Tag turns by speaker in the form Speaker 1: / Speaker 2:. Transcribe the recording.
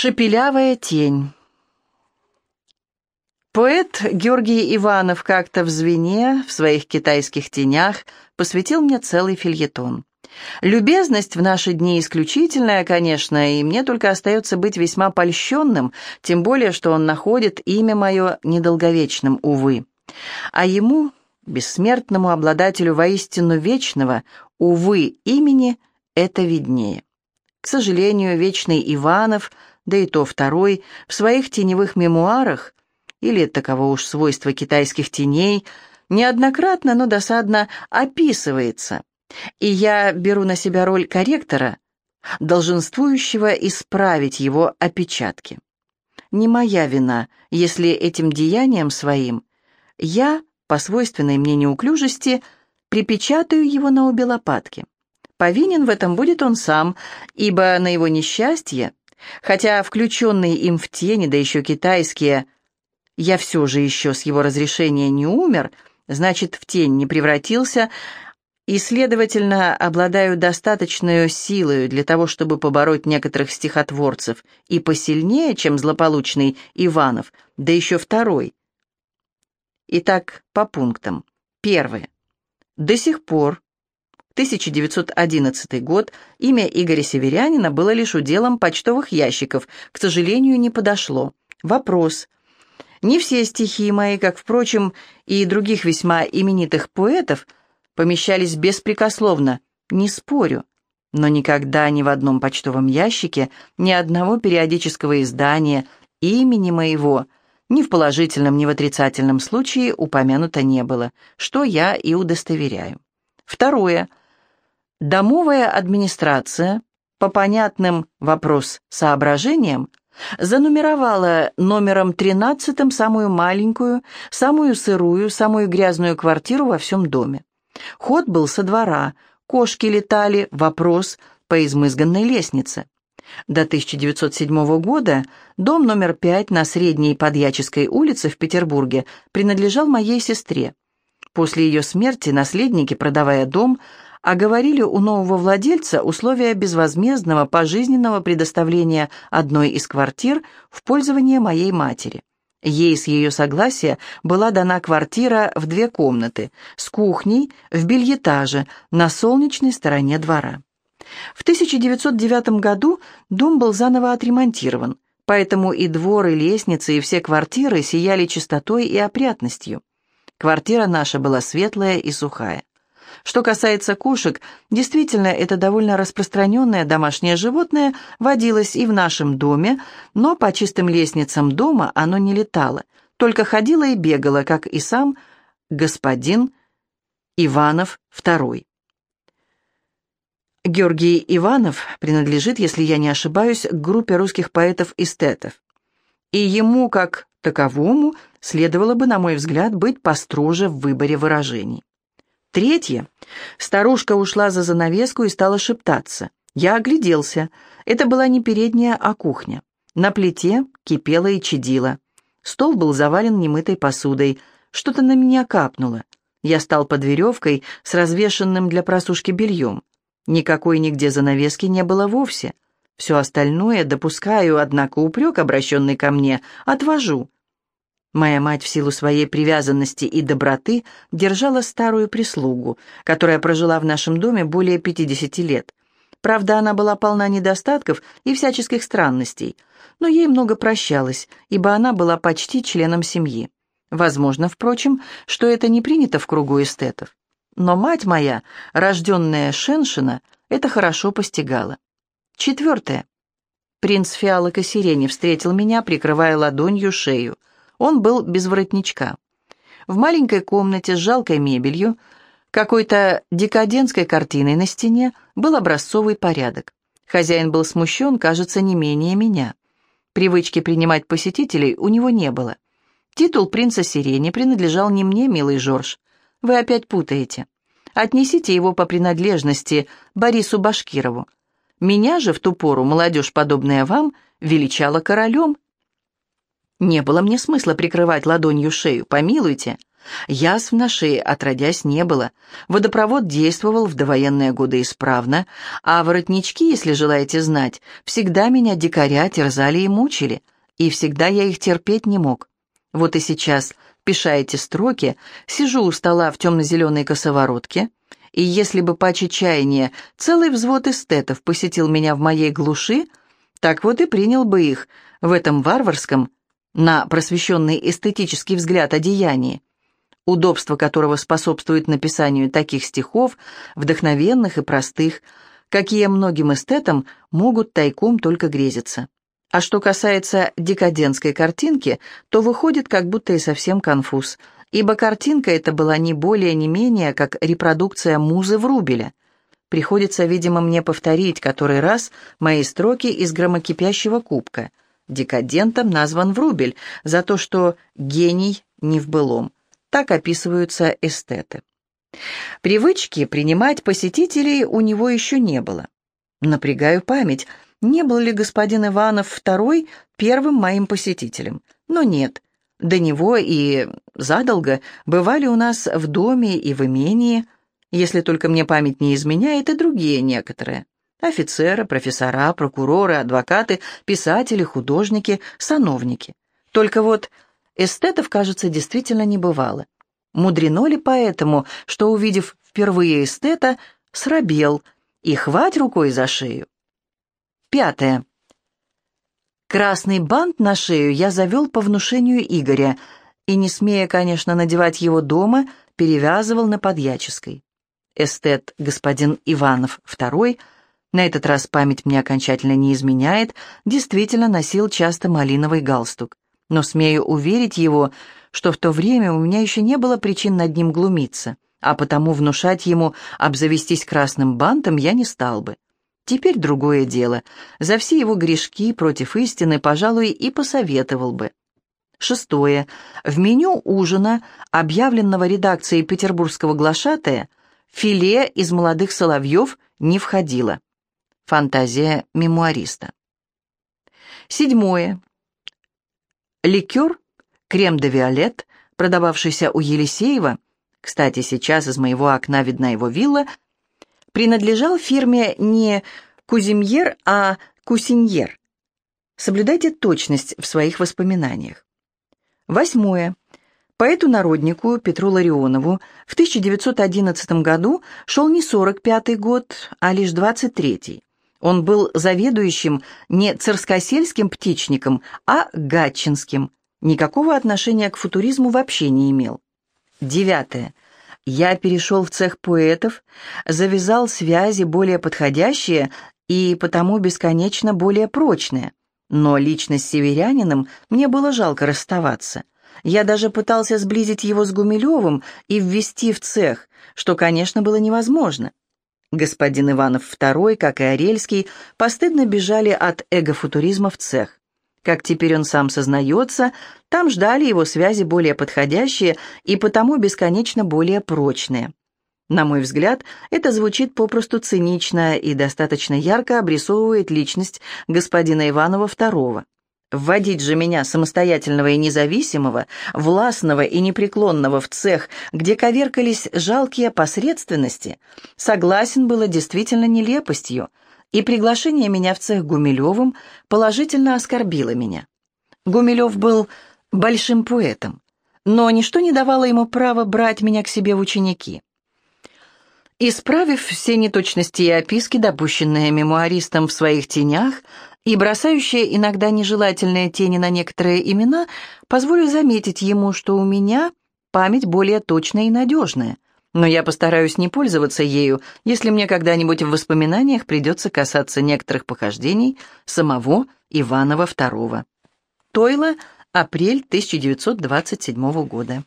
Speaker 1: Шепелявая тень. Поэт Георгий Иванов как-то в «Звене», в своих китайских тенях, посвятил мне целый фильетон. Любезность в наши дни исключительная, конечно, и мне только остается быть весьма польщенным, тем более, что он находит имя мое недолговечным, увы. А ему, бессмертному обладателю воистину вечного, увы, имени, это виднее. К сожалению, вечный Иванов — да и то второй, в своих теневых мемуарах, или таково уж свойство китайских теней, неоднократно, но досадно описывается. И я беру на себя роль корректора, долженствующего исправить его опечатки. Не моя вина, если этим деянием своим я, по свойственной мне неуклюжести, припечатаю его на обе лопатки. Повинен в этом будет он сам, ибо на его несчастье Хотя включенные им в тени, да еще китайские, я все же еще с его разрешения не умер, значит, в тень не превратился, и, следовательно, обладаю достаточной силой для того, чтобы побороть некоторых стихотворцев, и посильнее, чем злополучный Иванов, да еще второй. Итак, по пунктам. Первое. До сих пор 1911 год, имя Игоря Северянина было лишь уделом почтовых ящиков, к сожалению, не подошло. Вопрос. Не все стихи мои, как, впрочем, и других весьма именитых поэтов, помещались беспрекословно, не спорю, но никогда ни в одном почтовом ящике ни одного периодического издания имени моего ни в положительном, ни в отрицательном случае упомянуто не было, что я и удостоверяю. Второе. Домовая администрация по понятным вопрос соображениям занумеровала номером 13 самую маленькую, самую сырую, самую грязную квартиру во всем доме. Ход был со двора, кошки летали, вопрос по измызганной лестнице. До 1907 года дом номер 5 на Средней Подьяческой улице в Петербурге принадлежал моей сестре. После ее смерти наследники, продавая дом, оговорили у нового владельца условия безвозмездного пожизненного предоставления одной из квартир в пользование моей матери. Ей с ее согласия была дана квартира в две комнаты, с кухней, в бельетаже, на солнечной стороне двора. В 1909 году дом был заново отремонтирован, поэтому и двор, и лестницы, и все квартиры сияли чистотой и опрятностью. Квартира наша была светлая и сухая. Что касается кошек, действительно, это довольно распространенное домашнее животное водилось и в нашем доме, но по чистым лестницам дома оно не летало, только ходило и бегало, как и сам господин Иванов II. Георгий Иванов принадлежит, если я не ошибаюсь, к группе русских поэтов-эстетов. И ему, как таковому, следовало бы, на мой взгляд, быть построже в выборе выражений. Третье. Старушка ушла за занавеску и стала шептаться. Я огляделся. Это была не передняя, а кухня. На плите кипело и чадило. Стол был завален немытой посудой. Что-то на меня капнуло. Я стал под веревкой с развешенным для просушки бельем. Никакой нигде занавески не было вовсе. Все остальное допускаю, однако упрек, обращенный ко мне, отвожу. Моя мать в силу своей привязанности и доброты держала старую прислугу, которая прожила в нашем доме более 50 лет. Правда, она была полна недостатков и всяческих странностей, но ей много прощалось, ибо она была почти членом семьи. Возможно, впрочем, что это не принято в кругу эстетов. Но мать моя, рожденная Шеншина, это хорошо постигала. Четвертое. Принц фиалок и сирени встретил меня, прикрывая ладонью шею. Он был без воротничка. В маленькой комнате с жалкой мебелью, какой-то декадентской картиной на стене, был образцовый порядок. Хозяин был смущен, кажется, не менее меня. Привычки принимать посетителей у него не было. Титул принца Сирени принадлежал не мне, милый Жорж. Вы опять путаете. Отнесите его по принадлежности Борису Башкирову. Меня же в ту пору молодежь, подобная вам, величала королем не было мне смысла прикрывать ладонью шею, помилуйте. Язв на шее отродясь не было. Водопровод действовал в довоенные годы исправно, а воротнички, если желаете знать, всегда меня дикаря терзали и мучили, и всегда я их терпеть не мог. Вот и сейчас, пиша эти строки, сижу у стола в темно-зеленой косоворотке, и если бы по чаяния целый взвод эстетов посетил меня в моей глуши, так вот и принял бы их в этом варварском, на просвещенный эстетический взгляд одеянии, удобство которого способствует написанию таких стихов, вдохновенных и простых, какие многим эстетам могут тайком только грезиться. А что касается декадентской картинки, то выходит как будто и совсем конфуз, ибо картинка эта была не более не менее, как репродукция музы Врубеля. Приходится, видимо, мне повторить который раз мои строки из громокипящего кубка. Декадентом назван Врубель за то, что гений не в былом. Так описываются эстеты. Привычки принимать посетителей у него еще не было. Напрягаю память, не был ли господин Иванов второй первым моим посетителем. Но нет, до него и задолго бывали у нас в доме и в имении, если только мне память не изменяет, и другие некоторые. Офицеры, профессора, прокуроры, адвокаты, писатели, художники, сановники. Только вот эстетов, кажется, действительно не бывало. Мудрено ли поэтому, что, увидев впервые эстета, срабел и хвать рукой за шею? Пятое. Красный бант на шею я завел по внушению Игоря и, не смея, конечно, надевать его дома, перевязывал на подьяческой. Эстет господин Иванов II, на этот раз память мне окончательно не изменяет, действительно носил часто малиновый галстук. Но смею уверить его, что в то время у меня еще не было причин над ним глумиться, а потому внушать ему обзавестись красным бантом я не стал бы. Теперь другое дело. За все его грешки против истины, пожалуй, и посоветовал бы. Шестое. В меню ужина, объявленного редакцией петербургского глашатая, филе из молодых соловьев не входило. Фантазия мемуариста. Седьмое. Ликер, крем де виолет, продававшийся у Елисеева, кстати, сейчас из моего окна видна его вилла, принадлежал фирме не Кузимьер, а Кусиньер. Соблюдайте точность в своих воспоминаниях. Восьмое. Поэту-народнику Петру Ларионову в 1911 году шел не 45-й год, а лишь 23-й. Он был заведующим не царскосельским птичником, а гатчинским. Никакого отношения к футуризму вообще не имел. Девятое. Я перешел в цех поэтов, завязал связи более подходящие и потому бесконечно более прочные. Но лично с северянином мне было жалко расставаться. Я даже пытался сблизить его с Гумилевым и ввести в цех, что, конечно, было невозможно. Господин Иванов II, как и Орельский, постыдно бежали от эгофутуризма в цех. Как теперь он сам сознается, там ждали его связи более подходящие и потому бесконечно более прочные. На мой взгляд, это звучит попросту цинично и достаточно ярко обрисовывает личность господина Иванова II. Вводить же меня, самостоятельного и независимого, властного и непреклонного в цех, где коверкались жалкие посредственности, согласен было действительно нелепостью – и приглашение меня в цех Гумилевым положительно оскорбило меня. Гумилев был большим поэтом, но ничто не давало ему права брать меня к себе в ученики. Исправив все неточности и описки, допущенные мемуаристом в своих тенях, и бросающие иногда нежелательные тени на некоторые имена, позволю заметить ему, что у меня память более точная и надежная – но я постараюсь не пользоваться ею, если мне когда-нибудь в воспоминаниях придется касаться некоторых похождений самого Иванова II. Тойло, апрель 1927 года.